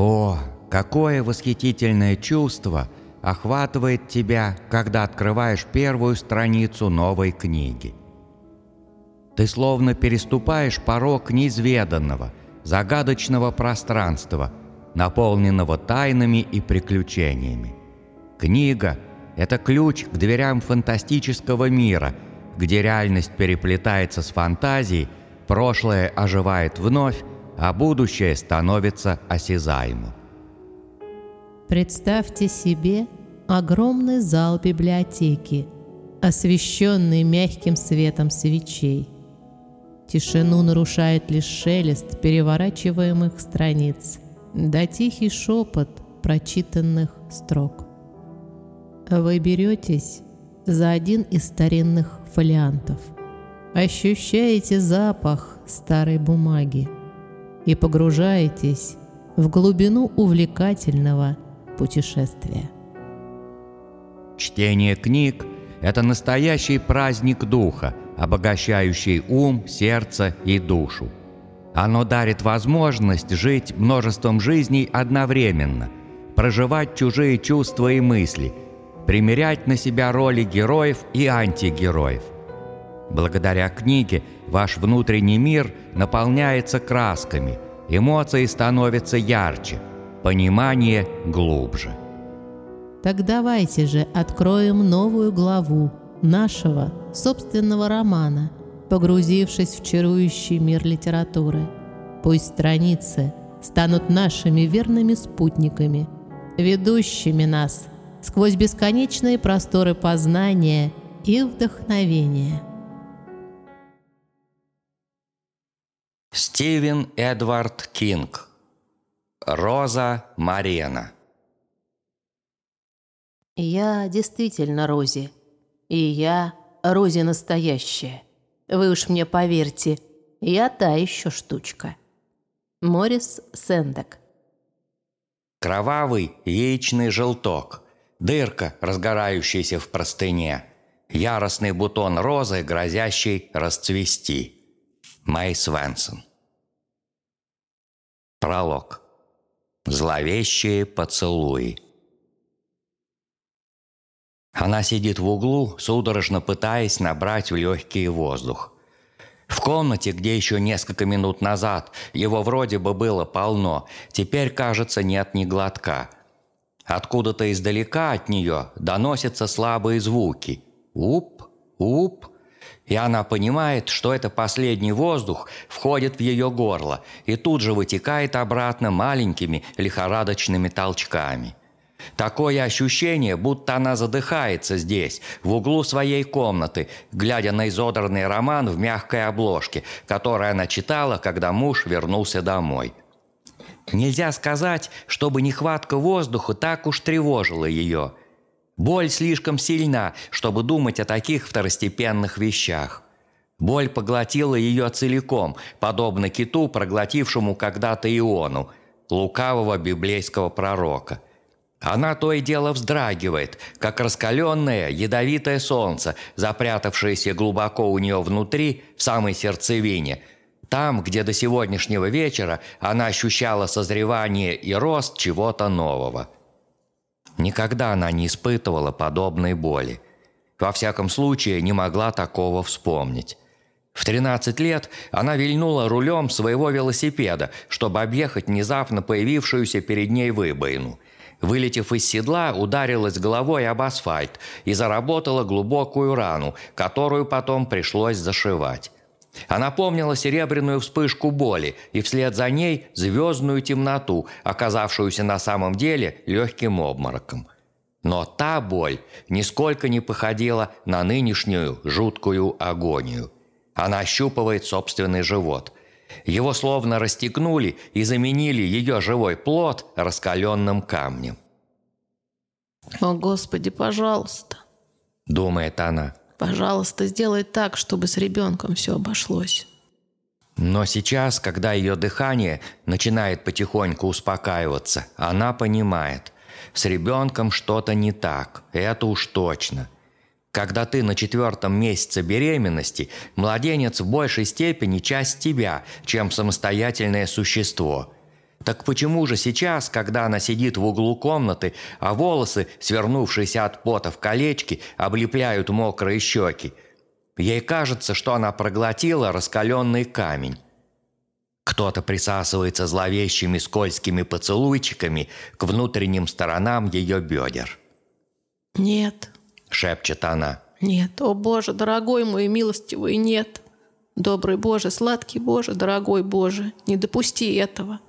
О, какое восхитительное чувство охватывает тебя, когда открываешь первую страницу новой книги. Ты словно переступаешь порог неизведанного, загадочного пространства, наполненного тайнами и приключениями. Книга – это ключ к дверям фантастического мира, где реальность переплетается с фантазией, прошлое оживает вновь, а будущее становится осязаемым. Представьте себе огромный зал библиотеки, освещенный мягким светом свечей. Тишину нарушает лишь шелест переворачиваемых страниц, да тихий шепот прочитанных строк. Вы беретесь за один из старинных фолиантов, ощущаете запах старой бумаги и погружаетесь в глубину увлекательного путешествия. Чтение книг – это настоящий праздник духа, обогащающий ум, сердце и душу. Оно дарит возможность жить множеством жизней одновременно, проживать чужие чувства и мысли, примерять на себя роли героев и антигероев. Благодаря книге ваш внутренний мир наполняется красками, эмоции становятся ярче, понимание глубже. Так давайте же откроем новую главу нашего собственного романа, погрузившись в чарующий мир литературы. Пусть страницы станут нашими верными спутниками, ведущими нас сквозь бесконечные просторы познания и вдохновения. Стивен Эдвард Кинг Роза Марена Я действительно Рози. И я Рози настоящая. Вы уж мне поверьте, я та еще штучка. Морис Сендек Кровавый яичный желток, дырка, разгорающаяся в простыне, яростный бутон розы, грозящий расцвести. Мэй Свенсон Пролог Зловещие поцелуи она сидит в углу, судорожно пытаясь набрать в легкий воздух. В комнате, где еще несколько минут назад его вроде бы было полно, теперь, кажется, нет ни глотка. Откуда-то издалека от нее доносятся слабые звуки. Уп, уп. И она понимает, что это последний воздух входит в ее горло и тут же вытекает обратно маленькими лихорадочными толчками. Такое ощущение, будто она задыхается здесь, в углу своей комнаты, глядя на изодранный роман в мягкой обложке, который она читала, когда муж вернулся домой. Нельзя сказать, чтобы нехватка воздуха так уж тревожила ее. Боль слишком сильна, чтобы думать о таких второстепенных вещах. Боль поглотила ее целиком, подобно киту, проглотившему когда-то Иону, лукавого библейского пророка – она то и дело вздрагивает, как раскаленное ядовитое солнце, запрятавшееся глубоко у нее внутри, в самой сердцевине. Там, где до сегодняшнего вечера она ощущала созревание и рост чего-то нового. Никогда она не испытывала подобной боли. Во всяком случае, не могла такого вспомнить. В 13 лет она вильнула рулем своего велосипеда, чтобы объехать внезапно появившуюся перед ней выбоину – Вылетев из седла, ударилась головой об асфальт и заработала глубокую рану, которую потом пришлось зашивать. Она помнила серебряную вспышку боли и вслед за ней звездную темноту, оказавшуюся на самом деле легким обмороком. Но та боль нисколько не походила на нынешнюю жуткую агонию. Она ощупывает собственный живот – его словно расстегнули и заменили ее живой плод раскаленным камнем. «О, Господи, пожалуйста!» – думает она. «Пожалуйста, сделай так, чтобы с ребенком все обошлось». Но сейчас, когда ее дыхание начинает потихоньку успокаиваться, она понимает, с ребенком что-то не так, это уж точно – когда ты на четвертом месяце беременности, младенец в большей степени часть тебя, чем самостоятельное существо. Так почему же сейчас, когда она сидит в углу комнаты, а волосы, свернувшиеся от пота в колечки, облепляют мокрые щеки, ей кажется, что она проглотила раскаленный камень? Кто-то присасывается зловещими скользкими поцелуйчиками к внутренним сторонам ее бедер. «Нет», — шепчет она. «Нет, о Боже, дорогой мой милостивый, нет. Добрый Боже, сладкий Боже, дорогой Боже, не допусти этого.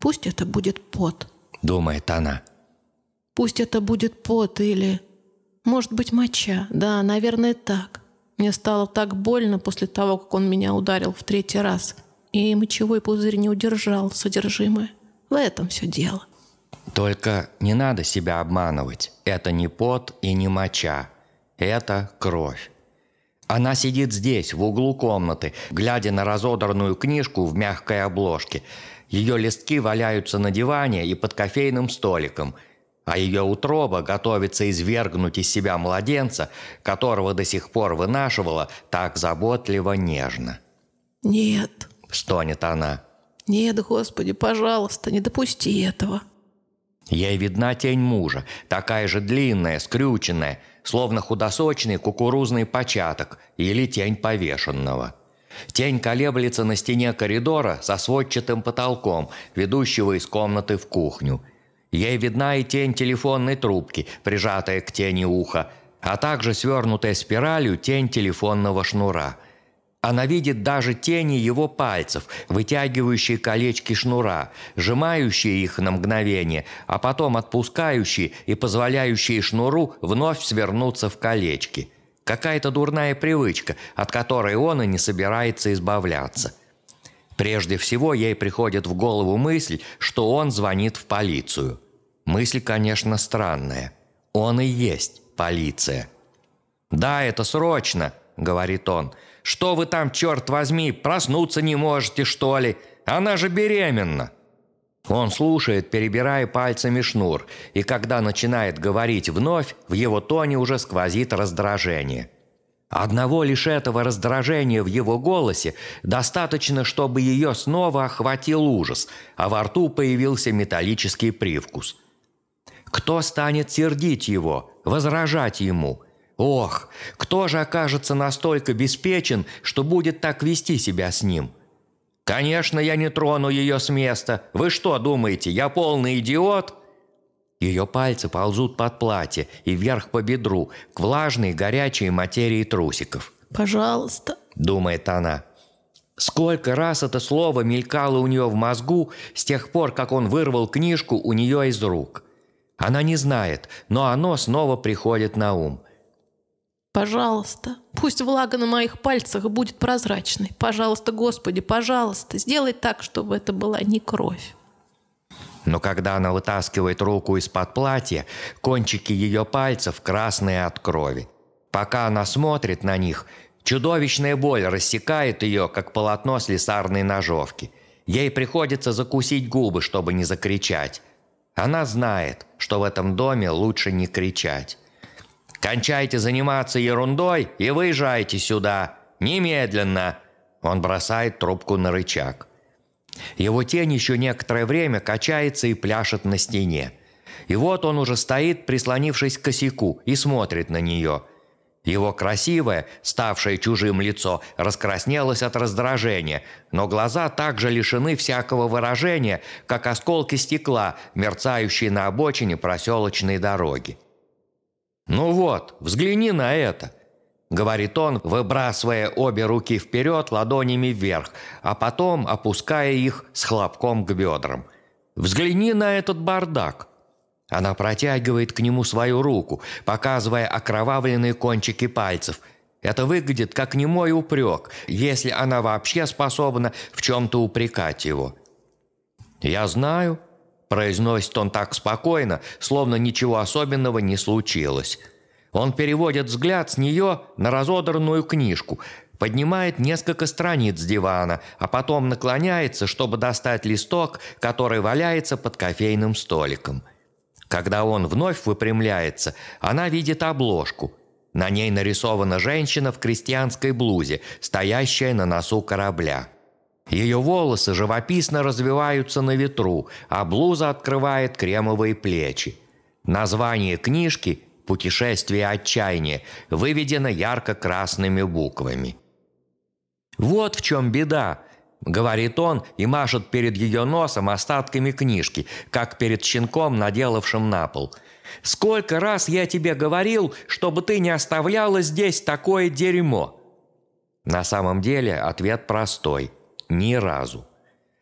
Пусть это будет пот», — думает она. «Пусть это будет пот или, может быть, моча. Да, наверное, так. Мне стало так больно после того, как он меня ударил в третий раз, и мочевой пузырь не удержал содержимое. В этом все дело». Только не надо себя обманывать. Это не пот и не моча. Это кровь. Она сидит здесь, в углу комнаты, глядя на разодранную книжку в мягкой обложке. Ее листки валяются на диване и под кофейным столиком, а ее утроба готовится извергнуть из себя младенца, которого до сих пор вынашивала так заботливо нежно. «Нет», — стонет она. «Нет, Господи, пожалуйста, не допусти этого». Ей видна тень мужа, такая же длинная, скрюченная, словно худосочный кукурузный початок или тень повешенного. Тень колеблется на стене коридора со сводчатым потолком, ведущего из комнаты в кухню. Ей видна и тень телефонной трубки, прижатая к тени уха, а также свернутая спиралью тень телефонного шнура – она видит даже тени его пальцев, вытягивающие колечки шнура, сжимающие их на мгновение, а потом отпускающие и позволяющие шнуру вновь свернуться в колечки. Какая-то дурная привычка, от которой он и не собирается избавляться. Прежде всего ей приходит в голову мысль, что он звонит в полицию. Мысль, конечно, странная. Он и есть полиция. «Да, это срочно», — говорит он, — что вы там, черт возьми, проснуться не можете, что ли? Она же беременна!» Он слушает, перебирая пальцами шнур, и когда начинает говорить вновь, в его тоне уже сквозит раздражение. Одного лишь этого раздражения в его голосе достаточно, чтобы ее снова охватил ужас, а во рту появился металлический привкус. Кто станет сердить его, возражать ему – Ох, кто же окажется настолько беспечен, что будет так вести себя с ним? Конечно, я не трону ее с места. Вы что думаете, я полный идиот? Ее пальцы ползут под платье и вверх по бедру, к влажной горячей материи трусиков. «Пожалуйста», — думает она. Сколько раз это слово мелькало у нее в мозгу с тех пор, как он вырвал книжку у нее из рук. Она не знает, но оно снова приходит на ум. Пожалуйста, пусть влага на моих пальцах будет прозрачной. Пожалуйста, Господи, пожалуйста, сделай так, чтобы это была не кровь. Но когда она вытаскивает руку из-под платья, кончики ее пальцев красные от крови. Пока она смотрит на них, чудовищная боль рассекает ее, как полотно слесарной ножовки. Ей приходится закусить губы, чтобы не закричать. Она знает, что в этом доме лучше не кричать. Кончайте заниматься ерундой и выезжайте сюда. Немедленно!» Он бросает трубку на рычаг. Его тень еще некоторое время качается и пляшет на стене. И вот он уже стоит, прислонившись к косяку, и смотрит на нее. Его красивое, ставшее чужим лицо, раскраснелось от раздражения, но глаза также лишены всякого выражения, как осколки стекла, мерцающие на обочине проселочной дороги. «Ну вот, взгляни на это!» — говорит он, выбрасывая обе руки вперед ладонями вверх, а потом опуская их с хлопком к бедрам. «Взгляни на этот бардак!» Она протягивает к нему свою руку, показывая окровавленные кончики пальцев. Это выглядит как немой упрек, если она вообще способна в чем-то упрекать его. «Я знаю», Произносит он так спокойно, словно ничего особенного не случилось. Он переводит взгляд с нее на разодранную книжку, поднимает несколько страниц с дивана, а потом наклоняется, чтобы достать листок, который валяется под кофейным столиком. Когда он вновь выпрямляется, она видит обложку. На ней нарисована женщина в крестьянской блузе, стоящая на носу корабля. Ее волосы живописно развиваются на ветру, а блуза открывает кремовые плечи. Название книжки «Путешествие отчаяния» выведено ярко-красными буквами. «Вот в чем беда», — говорит он и машет перед ее носом остатками книжки, как перед щенком, наделавшим на пол. «Сколько раз я тебе говорил, чтобы ты не оставляла здесь такое дерьмо?» На самом деле ответ простой – ни разу.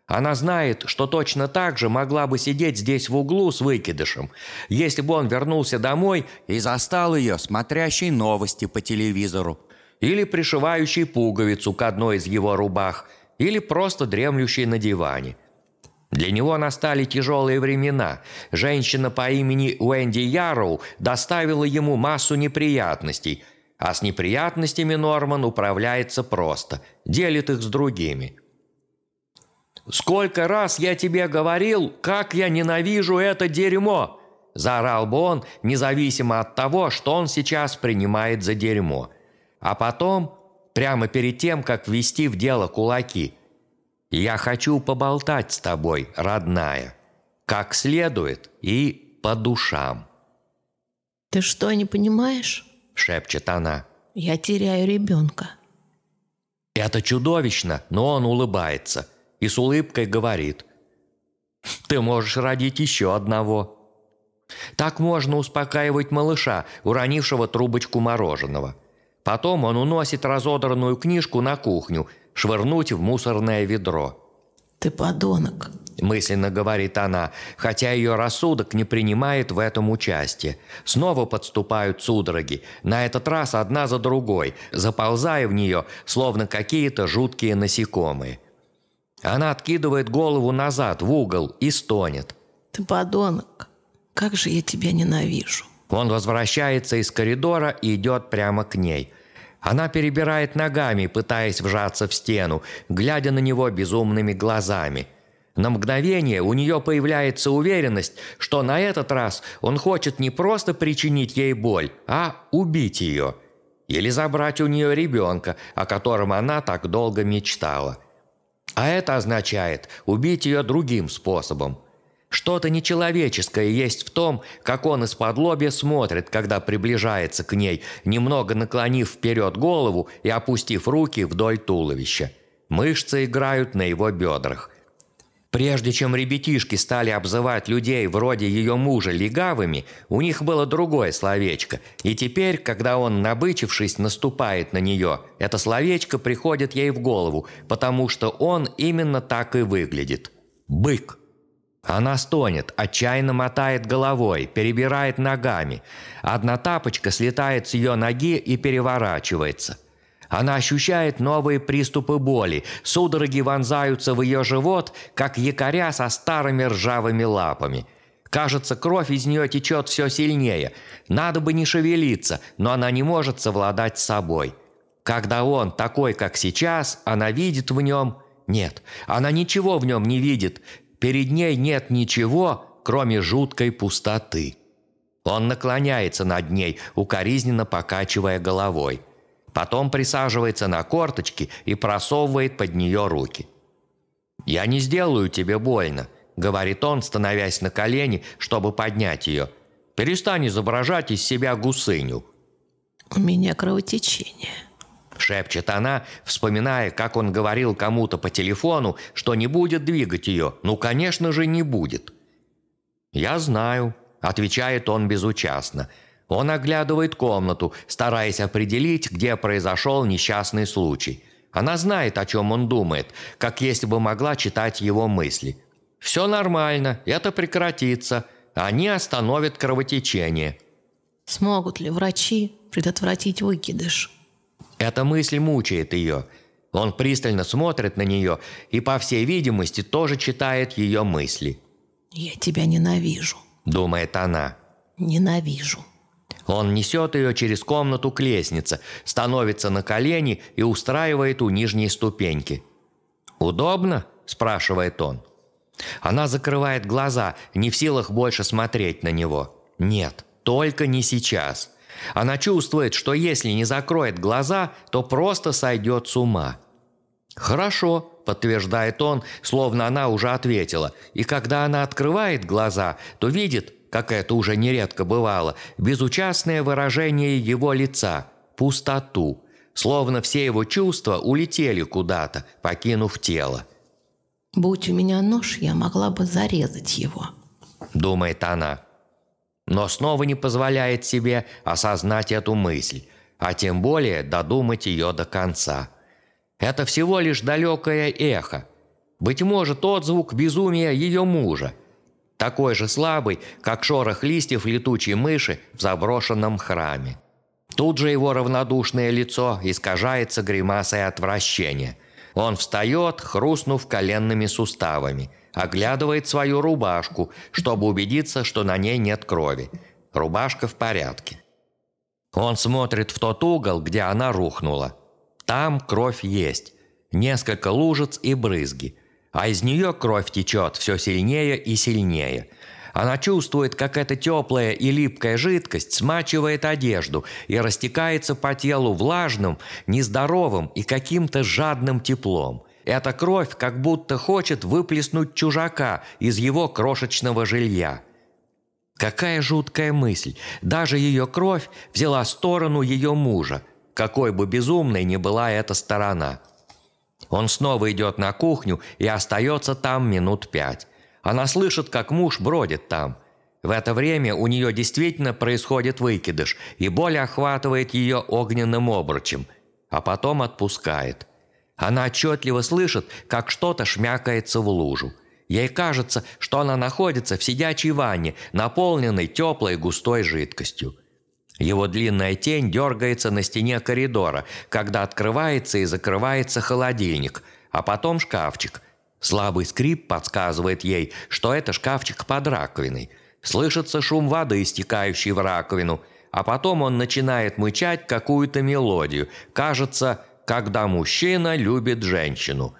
Она знает, что точно так же могла бы сидеть здесь в углу с выкидышем, если бы он вернулся домой и застал ее, смотрящей новости по телевизору. Или пришивающей пуговицу к одной из его рубах, или просто дремлющей на диване. Для него настали тяжелые времена. Женщина по имени Уэнди Ярроу доставила ему массу неприятностей, а с неприятностями Норман управляется просто, делит их с другими – «Сколько раз я тебе говорил, как я ненавижу это дерьмо!» Заорал бы он, независимо от того, что он сейчас принимает за дерьмо. А потом, прямо перед тем, как ввести в дело кулаки, «Я хочу поболтать с тобой, родная, как следует и по душам». «Ты что, не понимаешь?» – шепчет она. «Я теряю ребенка». Это чудовищно, но он улыбается – и с улыбкой говорит «Ты можешь родить еще одного». Так можно успокаивать малыша, уронившего трубочку мороженого. Потом он уносит разодранную книжку на кухню, швырнуть в мусорное ведро. «Ты подонок», – мысленно говорит она, хотя ее рассудок не принимает в этом участие. Снова подступают судороги, на этот раз одна за другой, заползая в нее, словно какие-то жуткие насекомые – она откидывает голову назад в угол и стонет. «Ты подонок! Как же я тебя ненавижу!» Он возвращается из коридора и идет прямо к ней. Она перебирает ногами, пытаясь вжаться в стену, глядя на него безумными глазами. На мгновение у нее появляется уверенность, что на этот раз он хочет не просто причинить ей боль, а убить ее. Или забрать у нее ребенка, о котором она так долго мечтала – а это означает убить ее другим способом. Что-то нечеловеческое есть в том, как он из-под лобья смотрит, когда приближается к ней, немного наклонив вперед голову и опустив руки вдоль туловища. Мышцы играют на его бедрах. Прежде чем ребятишки стали обзывать людей вроде ее мужа легавыми, у них было другое словечко. И теперь, когда он, набычившись, наступает на нее, это словечко приходит ей в голову, потому что он именно так и выглядит. Бык. Она стонет, отчаянно мотает головой, перебирает ногами. Одна тапочка слетает с ее ноги и переворачивается – она ощущает новые приступы боли, судороги вонзаются в ее живот, как якоря со старыми ржавыми лапами. Кажется, кровь из нее течет все сильнее. Надо бы не шевелиться, но она не может совладать с собой. Когда он такой, как сейчас, она видит в нем... Нет, она ничего в нем не видит. Перед ней нет ничего, кроме жуткой пустоты. Он наклоняется над ней, укоризненно покачивая головой. Потом присаживается на корточки и просовывает под нее руки. «Я не сделаю тебе больно», — говорит он, становясь на колени, чтобы поднять ее. «Перестань изображать из себя гусыню». «У меня кровотечение», — шепчет она, вспоминая, как он говорил кому-то по телефону, что не будет двигать ее. Ну, конечно же, не будет. «Я знаю», — отвечает он безучастно, — он оглядывает комнату, стараясь определить, где произошел несчастный случай. Она знает, о чем он думает, как если бы могла читать его мысли. «Все нормально, это прекратится. Они остановят кровотечение». Смогут ли врачи предотвратить выкидыш? Эта мысль мучает ее. Он пристально смотрит на нее и, по всей видимости, тоже читает ее мысли. «Я тебя ненавижу», — думает она. «Ненавижу». Он несет ее через комнату к лестнице, становится на колени и устраивает у нижней ступеньки. «Удобно?» – спрашивает он. Она закрывает глаза, не в силах больше смотреть на него. Нет, только не сейчас. Она чувствует, что если не закроет глаза, то просто сойдет с ума. «Хорошо», подтверждает он, словно она уже ответила. И когда она открывает глаза, то видит, как это уже нередко бывало, безучастное выражение его лица, пустоту, словно все его чувства улетели куда-то, покинув тело. «Будь у меня нож, я могла бы зарезать его», — думает она. Но снова не позволяет себе осознать эту мысль, а тем более додумать ее до конца. Это всего лишь далекое эхо. Быть может, отзвук безумия ее мужа. Такой же слабый, как шорох листьев летучей мыши в заброшенном храме. Тут же его равнодушное лицо искажается гримасой отвращения. Он встает, хрустнув коленными суставами, оглядывает свою рубашку, чтобы убедиться, что на ней нет крови. Рубашка в порядке. Он смотрит в тот угол, где она рухнула. Там кровь есть. Несколько лужиц и брызги. А из нее кровь течет все сильнее и сильнее – она чувствует, как эта теплая и липкая жидкость смачивает одежду и растекается по телу влажным, нездоровым и каким-то жадным теплом. Эта кровь как будто хочет выплеснуть чужака из его крошечного жилья. Какая жуткая мысль. Даже ее кровь взяла сторону ее мужа, какой бы безумной ни была эта сторона. Он снова идет на кухню и остается там минут пять. Она слышит, как муж бродит там. В это время у нее действительно происходит выкидыш, и боль охватывает ее огненным обручем, а потом отпускает. Она отчетливо слышит, как что-то шмякается в лужу. Ей кажется, что она находится в сидячей ванне, наполненной теплой густой жидкостью. Его длинная тень дергается на стене коридора, когда открывается и закрывается холодильник, а потом шкафчик – Слабый скрип подсказывает ей, что это шкафчик под раковиной. Слышится шум воды, стекающей в раковину, а потом он начинает мычать какую-то мелодию. Кажется, когда мужчина любит женщину.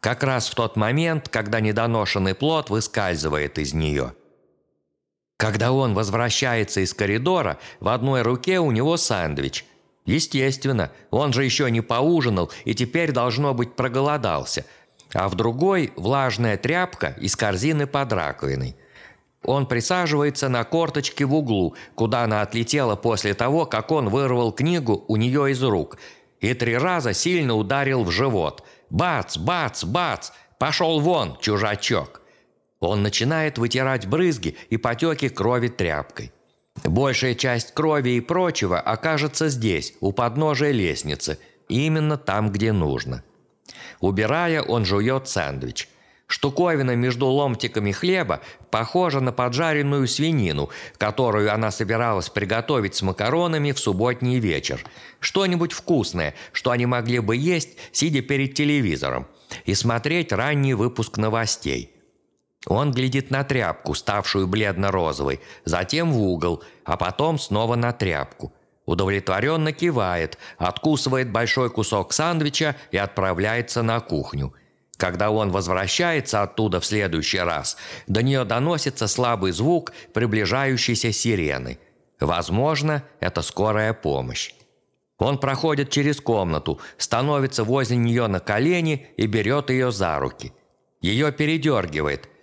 Как раз в тот момент, когда недоношенный плод выскальзывает из нее. Когда он возвращается из коридора, в одной руке у него сэндвич. Естественно, он же еще не поужинал и теперь, должно быть, проголодался – а в другой влажная тряпка из корзины под раковиной. Он присаживается на корточке в углу, куда она отлетела после того, как он вырвал книгу у нее из рук, и три раза сильно ударил в живот. «Бац! Бац! Бац! Пошел вон, чужачок!» Он начинает вытирать брызги и потеки крови тряпкой. Большая часть крови и прочего окажется здесь, у подножия лестницы, именно там, где нужно. Убирая, он жует сэндвич. Штуковина между ломтиками хлеба похожа на поджаренную свинину, которую она собиралась приготовить с макаронами в субботний вечер. Что-нибудь вкусное, что они могли бы есть, сидя перед телевизором, и смотреть ранний выпуск новостей. Он глядит на тряпку, ставшую бледно-розовой, затем в угол, а потом снова на тряпку – Удовлетворенно кивает, откусывает большой кусок сандвича и отправляется на кухню. Когда он возвращается оттуда в следующий раз, до нее доносится слабый звук приближающейся сирены. Возможно, это скорая помощь. Он проходит через комнату, становится возле нее на колени и берет ее за руки. Ее передергивает –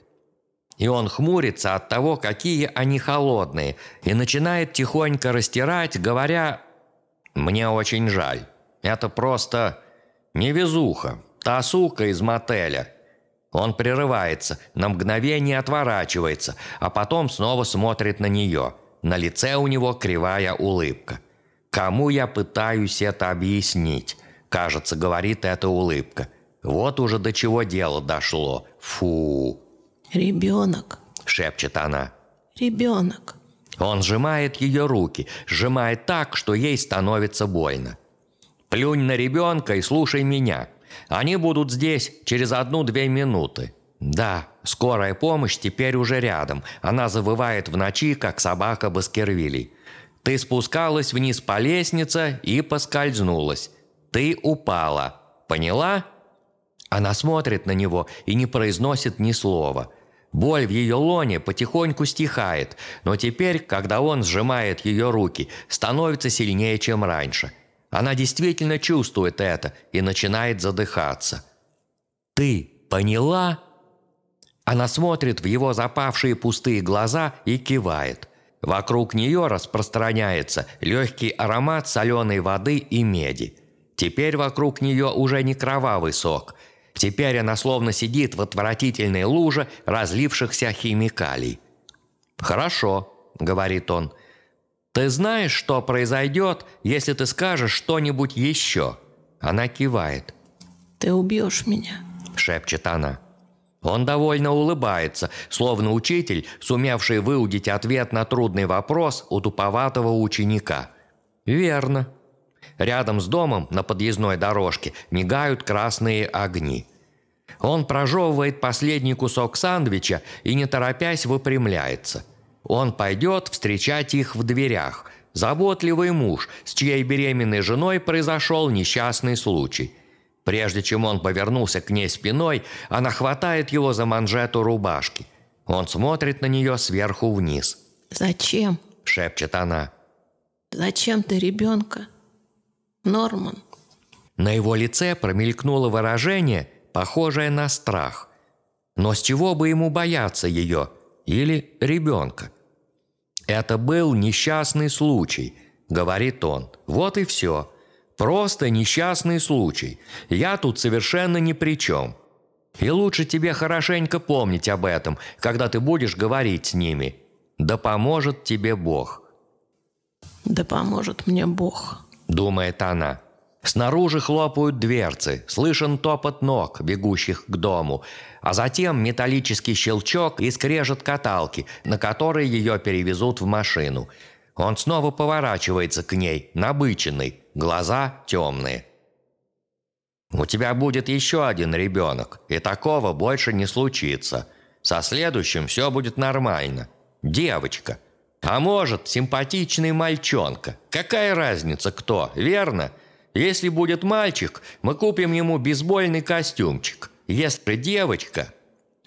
и он хмурится от того, какие они холодные, и начинает тихонько растирать, говоря «Мне очень жаль. Это просто невезуха, та сука из мотеля». Он прерывается, на мгновение отворачивается, а потом снова смотрит на нее. На лице у него кривая улыбка. «Кому я пытаюсь это объяснить?» Кажется, говорит эта улыбка. Вот уже до чего дело дошло. Фу. «Ребенок», — шепчет она. «Ребенок». Он сжимает ее руки, сжимает так, что ей становится больно. «Плюнь на ребенка и слушай меня. Они будут здесь через одну-две минуты». Да, скорая помощь теперь уже рядом. Она завывает в ночи, как собака Баскервилей. Ты спускалась вниз по лестнице и поскользнулась. Ты упала. Поняла? Она смотрит на него и не произносит ни слова – Боль в ее лоне потихоньку стихает, но теперь, когда он сжимает ее руки, становится сильнее, чем раньше. Она действительно чувствует это и начинает задыхаться. Ты поняла?» Она смотрит в его запавшие пустые глаза и кивает. Вокруг нее распространяется легкий аромат соленой воды и меди. Теперь вокруг нее уже не кровавый сок. Теперь она словно сидит в отвратительной луже разлившихся химикалий. «Хорошо», — говорит он. «Ты знаешь, что произойдет, если ты скажешь что-нибудь еще?» Она кивает. «Ты убьешь меня», — шепчет она. Он довольно улыбается, словно учитель, сумевший выудить ответ на трудный вопрос у туповатого ученика. «Верно». Рядом с домом на подъездной дорожке мигают красные огни. Он прожевывает последний кусок сандвича и, не торопясь, выпрямляется. Он пойдет встречать их в дверях. Заботливый муж, с чьей беременной женой произошел несчастный случай – Прежде чем он повернулся к ней спиной, она хватает его за манжету рубашки. Он смотрит на нее сверху вниз. «Зачем?» – шепчет она. «Зачем ты ребенка, Норман?» На его лице промелькнуло выражение, похожее на страх. Но с чего бы ему бояться ее или ребенка? «Это был несчастный случай», – говорит он. «Вот и все. Просто несчастный случай. Я тут совершенно ни при чем. И лучше тебе хорошенько помнить об этом, когда ты будешь говорить с ними. Да поможет тебе Бог». «Да поможет мне Бог», — думает она. Снаружи хлопают дверцы, слышен топот ног, бегущих к дому, а затем металлический щелчок и скрежет каталки, на которой ее перевезут в машину. Он снова поворачивается к ней, набыченный, глаза темные. «У тебя будет еще один ребенок, и такого больше не случится. Со следующим все будет нормально. Девочка. А может, симпатичный мальчонка. Какая разница кто, верно? Если будет мальчик, мы купим ему бейсбольный костюмчик. Если девочка...»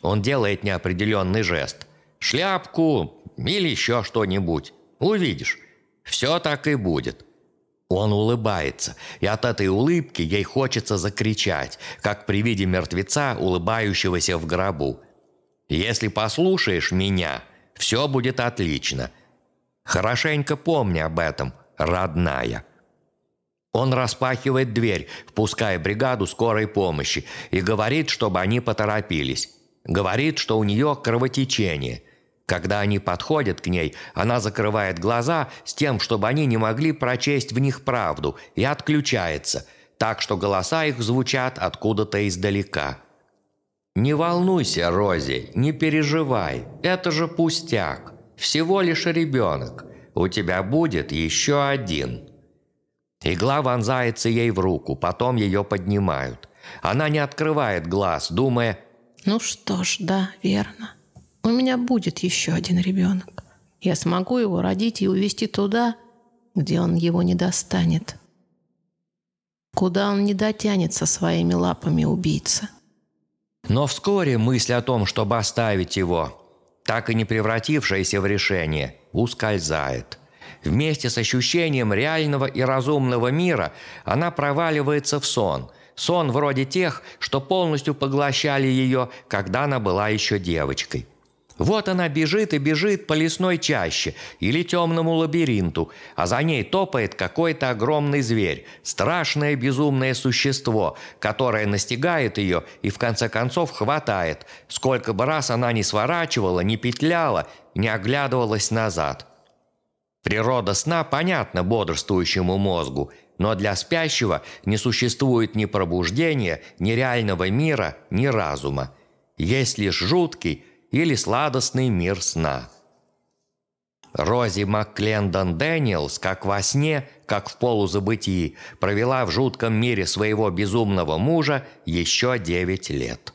Он делает неопределенный жест. «Шляпку или еще что-нибудь. Увидишь. Все так и будет. Он улыбается, и от этой улыбки ей хочется закричать, как при виде мертвеца, улыбающегося в гробу. «Если послушаешь меня, все будет отлично. Хорошенько помни об этом, родная». Он распахивает дверь, впуская бригаду скорой помощи, и говорит, чтобы они поторопились. Говорит, что у нее кровотечение – когда они подходят к ней, она закрывает глаза с тем, чтобы они не могли прочесть в них правду, и отключается, так что голоса их звучат откуда-то издалека. «Не волнуйся, Рози, не переживай, это же пустяк, всего лишь ребенок, у тебя будет еще один». Игла вонзается ей в руку, потом ее поднимают. Она не открывает глаз, думая «Ну что ж, да, верно». У меня будет еще один ребенок. Я смогу его родить и увезти туда, где он его не достанет. Куда он не дотянется своими лапами убийца. Но вскоре мысль о том, чтобы оставить его, так и не превратившаяся в решение, ускользает. Вместе с ощущением реального и разумного мира она проваливается в сон. Сон вроде тех, что полностью поглощали ее, когда она была еще девочкой. Вот она бежит и бежит по лесной чаще или темному лабиринту, а за ней топает какой-то огромный зверь, страшное безумное существо, которое настигает ее и в конце концов хватает, сколько бы раз она не сворачивала, не петляла, не оглядывалась назад. Природа сна понятна бодрствующему мозгу, но для спящего не существует ни пробуждения, ни реального мира, ни разума. Есть лишь жуткий, или сладостный мир сна. Рози Макклендон Дэниелс, как во сне, как в полузабытии, провела в жутком мире своего безумного мужа еще девять лет.